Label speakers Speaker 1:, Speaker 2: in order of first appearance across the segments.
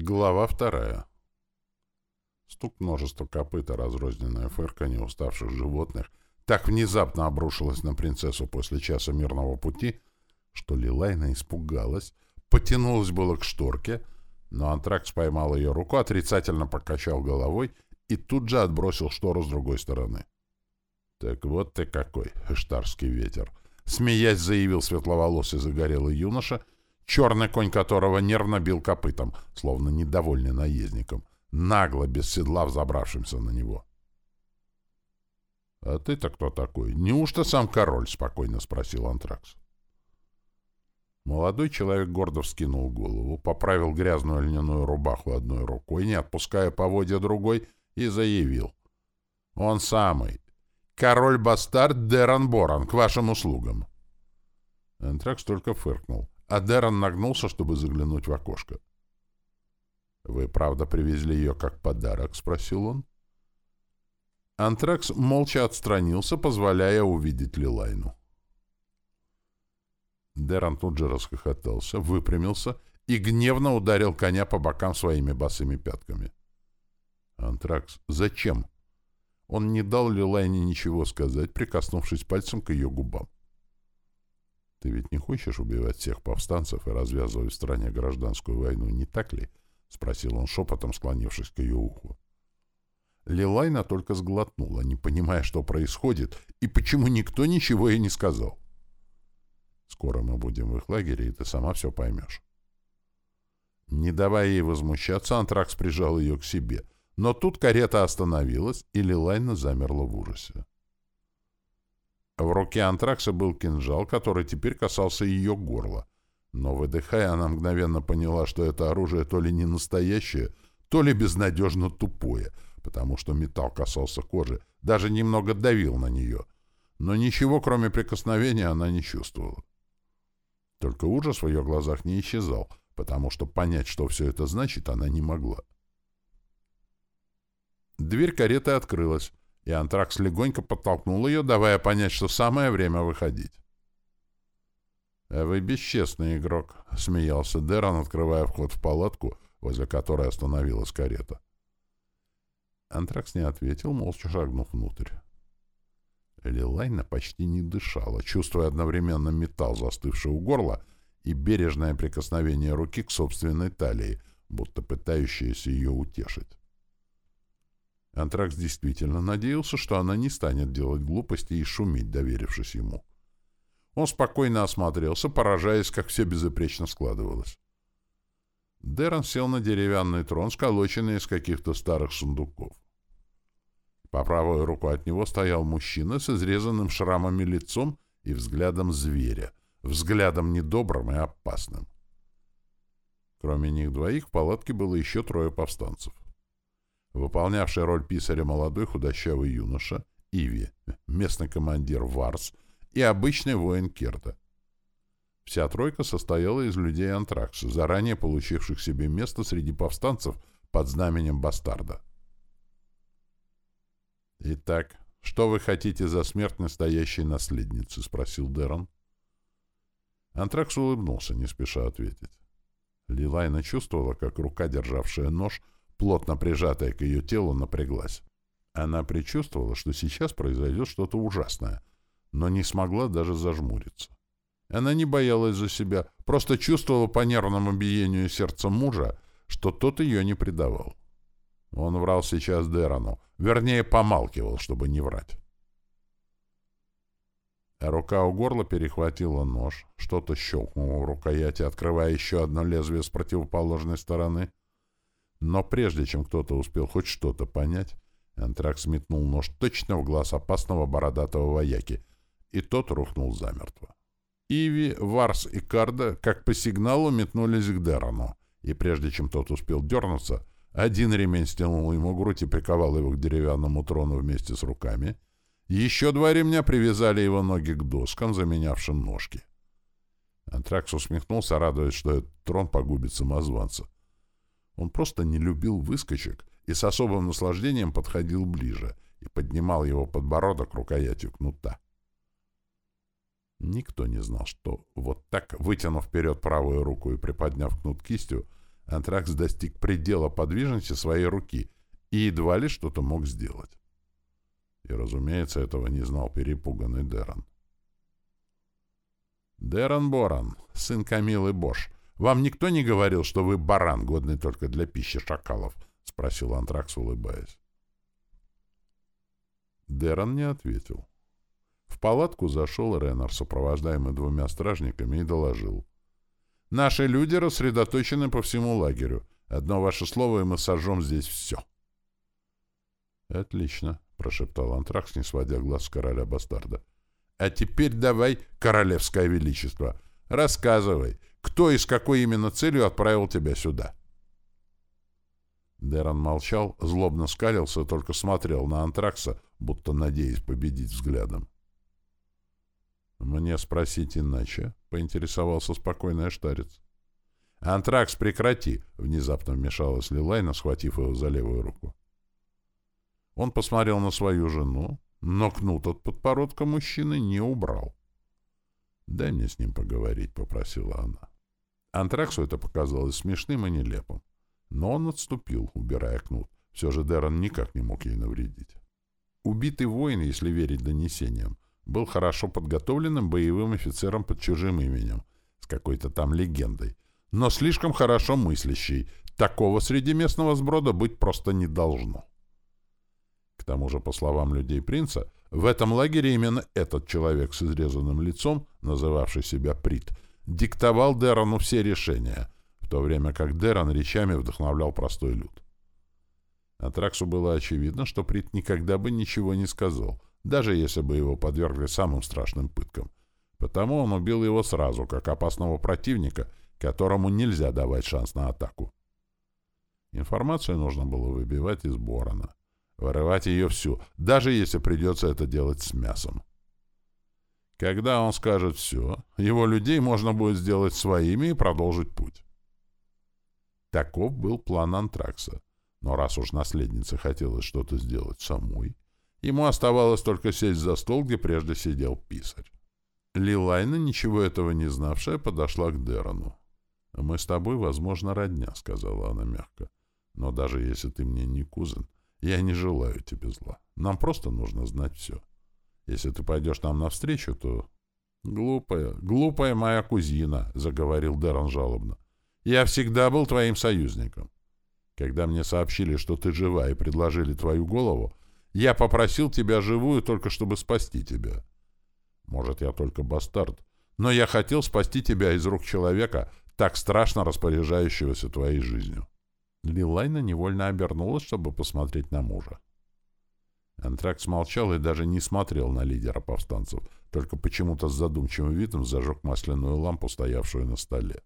Speaker 1: Глава вторая. Стук множества копыт и разрозненное фырканье уставших животных так внезапно обрушилось на принцессу после часа мирного пути, что Лилайна испугалась, потянулась было к шторке, но Антракс поймал ее руку, отрицательно покачал головой и тут же отбросил штору с другой стороны. «Так вот ты какой, эштарский ветер!» — смеясь заявил светловолосый загорелый юноша — черный конь которого нервно бил копытом, словно недовольный наездником, нагло, без седла взобравшимся на него. — А ты-то кто такой? Неужто сам король? — спокойно спросил Антракс. Молодой человек гордо вскинул голову, поправил грязную льняную рубаху одной рукой, не отпуская поводья другой, и заявил. — Он самый. Король-бастард Деран Боран, к вашим услугам. Антракс только фыркнул а Дэрон нагнулся, чтобы заглянуть в окошко. «Вы, правда, привезли ее как подарок?» — спросил он. Антракс молча отстранился, позволяя увидеть Лилайну. Дэрон тут же расхохотался, выпрямился и гневно ударил коня по бокам своими босыми пятками. «Антракс, зачем?» Он не дал Лилайне ничего сказать, прикоснувшись пальцем к ее губам. Ты ведь не хочешь убивать всех повстанцев и развязывать в стране гражданскую войну, не так ли? — спросил он шепотом, склонившись к ее уху. Лилайна только сглотнула, не понимая, что происходит и почему никто ничего ей не сказал. «Скоро мы будем в их лагере, и ты сама все поймешь». Не давая ей возмущаться, Антракс прижал ее к себе, но тут карета остановилась, и Лилайна замерла в ужасе. В руке антракса был кинжал, который теперь касался ее горла. Но, выдыхая, она мгновенно поняла, что это оружие то ли не настоящее, то ли безнадежно тупое, потому что металл касался кожи, даже немного давил на нее. Но ничего, кроме прикосновения, она не чувствовала. Только ужас в ее глазах не исчезал, потому что понять, что все это значит, она не могла. Дверь кареты открылась и Антракс легонько подтолкнул ее, давая понять, что самое время выходить. «А вы бесчестный игрок», — смеялся Деран, открывая вход в палатку, возле которой остановилась карета. Антракс не ответил, молча шагнув внутрь. Лилайна почти не дышала, чувствуя одновременно металл, застывший у горла, и бережное прикосновение руки к собственной талии, будто пытающееся ее утешить. Антракс действительно надеялся, что она не станет делать глупости и шуметь, доверившись ему. Он спокойно осмотрелся, поражаясь, как все безупречно складывалось. Дэрон сел на деревянный трон, сколоченный из каких-то старых сундуков. По правую руку от него стоял мужчина с изрезанным шрамами лицом и взглядом зверя, взглядом недобрым и опасным. Кроме них двоих в палатке было еще трое повстанцев выполнявший роль писаря молодой худощавый юноша, Иви, местный командир Варс и обычный воин Керта. Вся тройка состояла из людей Антракса, заранее получивших себе место среди повстанцев под знаменем Бастарда. «Итак, что вы хотите за смерть настоящей наследницы?» — спросил Дерон. Антракс улыбнулся, не спеша ответить. Лилайна чувствовала, как рука, державшая нож, — плотно прижатая к ее телу, напряглась. Она предчувствовала, что сейчас произойдет что-то ужасное, но не смогла даже зажмуриться. Она не боялась за себя, просто чувствовала по нервному биению сердца мужа, что тот ее не предавал. Он врал сейчас Дерану, вернее, помалкивал, чтобы не врать. Рука у горла перехватила нож, что-то щелкнуло в рукояти, открывая еще одно лезвие с противоположной стороны. Но прежде чем кто-то успел хоть что-то понять, Антракс метнул нож точно в глаз опасного бородатого вояки, и тот рухнул замертво. Иви, Варс и Карда, как по сигналу, метнулись к Дерану, и прежде чем тот успел дернуться, один ремень стянул ему грудь и приковал его к деревянному трону вместе с руками, еще два ремня привязали его ноги к доскам, заменявшим ножки. Антракс усмехнулся, радуясь, что этот трон погубит самозванца. Он просто не любил выскочек и с особым наслаждением подходил ближе и поднимал его подбородок рукоятью кнута. Никто не знал, что вот так, вытянув вперед правую руку и приподняв кнут кистью, Антракс достиг предела подвижности своей руки и едва ли что-то мог сделать. И, разумеется, этого не знал перепуганный Деран. «Деран Боран, сын Камилы Бош, вам никто не говорил, что вы баран, годный только для пищи шакалов?» — спросил Антракс, улыбаясь. Деран не ответил. В палатку зашел Реннер, сопровождаемый двумя стражниками, и доложил. «Наши люди рассредоточены по всему лагерю. Одно ваше слово, и мы сожжем здесь все». «Отлично», — прошептал Антракс, не сводя глаз с короля Бастарда. «А теперь давай, королевское величество, рассказывай, кто и с какой именно целью отправил тебя сюда?» Деран молчал, злобно скалился, только смотрел на Антракса, будто надеясь победить взглядом. «Мне спросить иначе?» — поинтересовался спокойный штарец. «Антракс, прекрати!» — внезапно вмешалась Лилайна, схватив его за левую руку. Он посмотрел на свою жену, но кнут от подбородка мужчины не убрал. «Дай мне с ним поговорить», — попросила она. Антраксу это показалось смешным и нелепым. Но он отступил, убирая кнут. Все же Дэрон никак не мог ей навредить. Убитый воин, если верить донесениям, был хорошо подготовленным боевым офицером под чужим именем, с какой-то там легендой, но слишком хорошо мыслящий. Такого среди местного сброда быть просто не должно. К тому же, по словам людей принца, в этом лагере именно этот человек с изрезанным лицом, называвший себя Прит, диктовал Дерону все решения, в то время как Дерон речами вдохновлял простой люд. Атраксу было очевидно, что Прит никогда бы ничего не сказал, даже если бы его подвергли самым страшным пыткам. Потому он убил его сразу, как опасного противника, которому нельзя давать шанс на атаку. Информацию нужно было выбивать из Борона. Вырывать ее всю, даже если придется это делать с мясом. Когда он скажет все, его людей можно будет сделать своими и продолжить путь. Таков был план Антракса. Но раз уж наследница хотела что-то сделать самой, ему оставалось только сесть за стол, где прежде сидел писарь. Лилайна, ничего этого не знавшая, подошла к Дерону. «Мы с тобой, возможно, родня», — сказала она мягко. «Но даже если ты мне не кузен, я не желаю тебе зла. Нам просто нужно знать все. Если ты пойдешь нам навстречу, то...» «Глупая, глупая моя кузина», — заговорил Дерон жалобно. «Я всегда был твоим союзником. Когда мне сообщили, что ты жива и предложили твою голову, я попросил тебя живую только чтобы спасти тебя. Может, я только бастард, но я хотел спасти тебя из рук человека, так страшно распоряжающегося твоей жизнью. Лилайна невольно обернулась, чтобы посмотреть на мужа. Антракт смолчал и даже не смотрел на лидера повстанцев, только почему-то с задумчивым видом зажег масляную лампу, стоявшую на столе.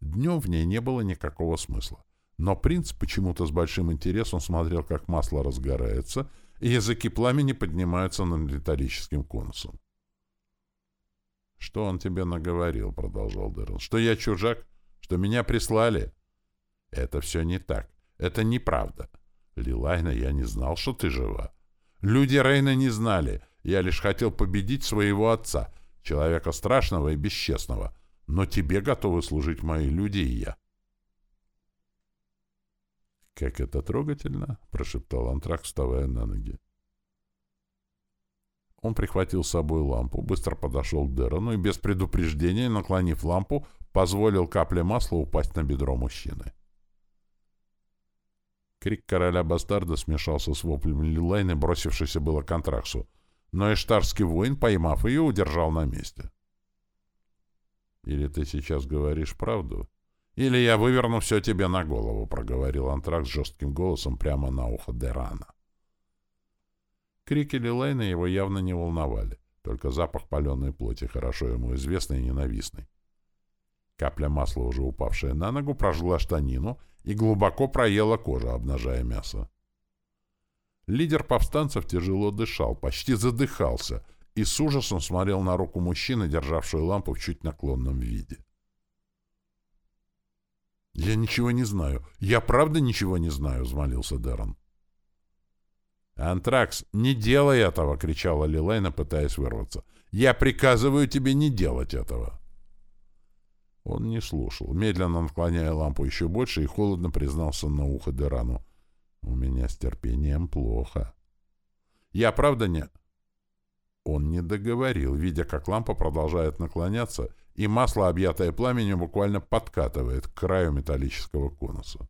Speaker 1: Днем в ней не было никакого смысла. Но принц почему-то с большим интересом смотрел, как масло разгорается, и языки пламени поднимаются над металлическим конусом. «Что он тебе наговорил?» — продолжал Дэрон. «Что я чужак? Что меня прислали?» «Это все не так. Это неправда. Лилайна, я не знал, что ты жива. Люди Рейна не знали. Я лишь хотел победить своего отца, человека страшного и бесчестного. Но тебе готовы служить мои люди и я». «Как это трогательно!» — прошептал Антрак, вставая на ноги. Он прихватил с собой лампу, быстро подошел к Дерону и без предупреждения, наклонив лампу, позволил капле масла упасть на бедро мужчины. Крик короля-бастарда смешался с воплем Лилайны, бросившейся было к Антраксу, но эштарский воин, поймав ее, удержал на месте. «Или ты сейчас говоришь правду?» «Или я выверну все тебе на голову», — проговорил Антракс жестким голосом прямо на ухо Дерана. Крики Лилайна его явно не волновали, только запах паленой плоти, хорошо ему известный и ненавистный. Капля масла, уже упавшая на ногу, прожгла штанину и глубоко проела кожу, обнажая мясо. Лидер повстанцев тяжело дышал, почти задыхался, и с ужасом смотрел на руку мужчины, державшую лампу в чуть наклонном виде. «Я ничего не знаю. Я правда ничего не знаю», — взмолился Дэрон. «Антракс, не делай этого!» — кричала Лилайна, пытаясь вырваться. «Я приказываю тебе не делать этого!» Он не слушал, медленно наклоняя лампу еще больше и холодно признался на ухо Дерану. «У меня с терпением плохо». «Я правда не...» Он не договорил, видя, как лампа продолжает наклоняться, и масло, объятое пламенем, буквально подкатывает к краю металлического конуса.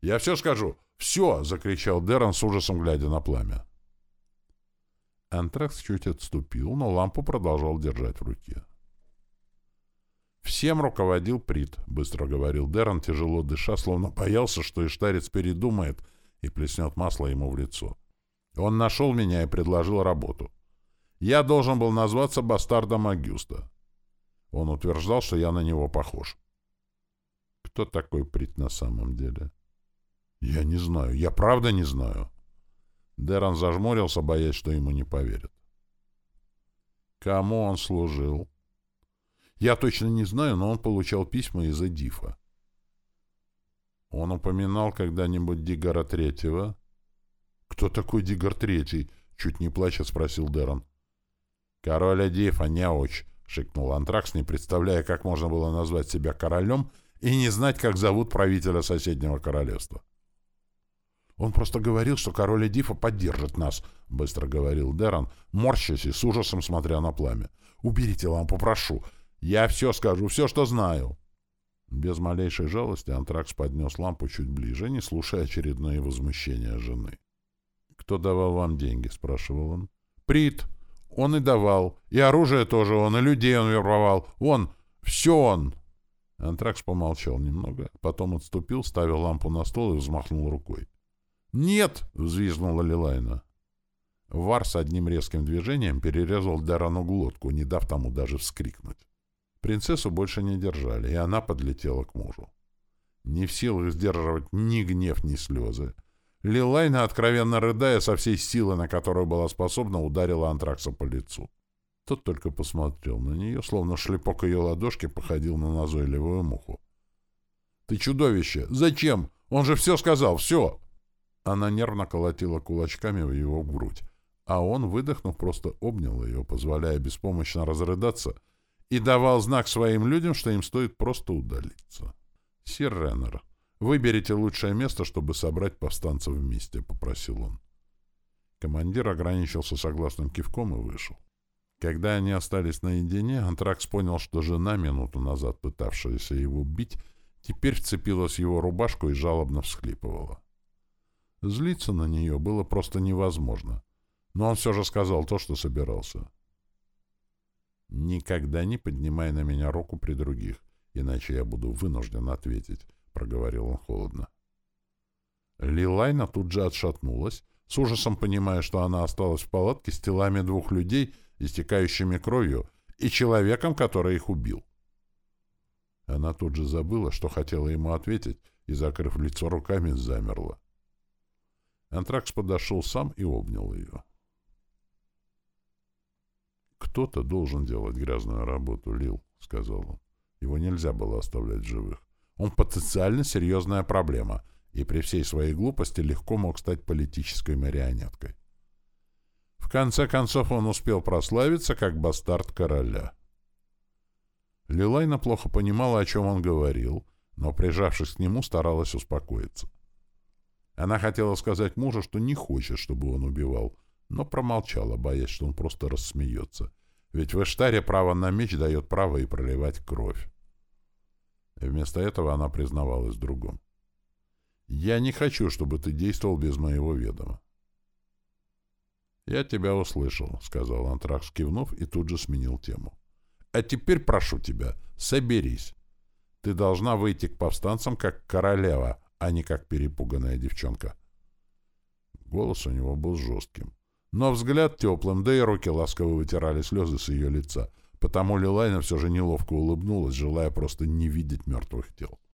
Speaker 1: «Я все скажу! Все!» — закричал Деран с ужасом, глядя на пламя. Антракс чуть отступил, но лампу продолжал держать в руке. «Всем руководил Прит», — быстро говорил Деран, тяжело дыша, словно боялся, что Иштарец передумает и плеснет масло ему в лицо. «Он нашел меня и предложил работу. Я должен был назваться бастардом Агюста. Он утверждал, что я на него похож». «Кто такой Прит на самом деле?» «Я не знаю. Я правда не знаю». Деран зажмурился, боясь, что ему не поверят. «Кому он служил?» Я точно не знаю, но он получал письма из Эдифа. Он упоминал когда-нибудь Дигара Третьего? Кто такой Дигар Третий? Чуть не плача спросил Дэрон. Король Эдиф, а не оч, шикнул Антракс, не представляя, как можно было назвать себя королем и не знать, как зовут правителя соседнего королевства. «Он просто говорил, что король Эдифа поддержит нас», — быстро говорил Дэрон, морщась и с ужасом смотря на пламя. «Уберите лампу, прошу. Я все скажу, все, что знаю. Без малейшей жалости Антракс поднес лампу чуть ближе, не слушая очередное возмущение жены. «Кто давал вам деньги?» — спрашивал он. «Прит. Он и давал. И оружие тоже он, и людей он вербовал. Он. Все он!» Антракс помолчал немного, потом отступил, ставил лампу на стол и взмахнул рукой. «Нет!» — взвизгнула Лилайна. Вар с одним резким движением перерезал Дарану глотку, не дав тому даже вскрикнуть. Принцессу больше не держали, и она подлетела к мужу. Не в силах сдерживать ни гнев, ни слезы. Лилайна, откровенно рыдая, со всей силы, на которую была способна, ударила антракса по лицу. Тот только посмотрел на нее, словно шлепок ее ладошки походил на назойливую муху. «Ты чудовище! Зачем? Он же все сказал, все!» Она нервно колотила кулачками в его грудь, а он, выдохнув, просто обнял ее, позволяя беспомощно разрыдаться — и давал знак своим людям, что им стоит просто удалиться. «Сир Реннер, выберите лучшее место, чтобы собрать повстанцев вместе», — попросил он. Командир ограничился согласным кивком и вышел. Когда они остались наедине, Антракс понял, что жена, минуту назад пытавшаяся его бить, теперь вцепилась в его рубашку и жалобно всхлипывала. Злиться на нее было просто невозможно, но он все же сказал то, что собирался. «Никогда не поднимай на меня руку при других, иначе я буду вынужден ответить», — проговорил он холодно. Лилайна тут же отшатнулась, с ужасом понимая, что она осталась в палатке с телами двух людей, истекающими кровью, и человеком, который их убил. Она тут же забыла, что хотела ему ответить, и, закрыв лицо руками, замерла. Антракс подошел сам и обнял ее. «Кто-то должен делать грязную работу, Лил», — сказал он. «Его нельзя было оставлять живых. Он потенциально серьезная проблема, и при всей своей глупости легко мог стать политической марионеткой. В конце концов он успел прославиться как бастард короля». Лилайна плохо понимала, о чем он говорил, но, прижавшись к нему, старалась успокоиться. Она хотела сказать мужу, что не хочет, чтобы он убивал, но промолчала, боясь, что он просто рассмеется. Ведь в Эштаре право на меч дает право и проливать кровь. И вместо этого она признавалась другом. «Я не хочу, чтобы ты действовал без моего ведома». «Я тебя услышал», — сказал Антракс, кивнув, и тут же сменил тему. «А теперь прошу тебя, соберись. Ты должна выйти к повстанцам как королева, а не как перепуганная девчонка». Голос у него был жестким. Но взгляд теплым, да и руки ласково вытирали слезы с ее лица, потому Лилайна все же неловко улыбнулась, желая просто не видеть мертвых тел.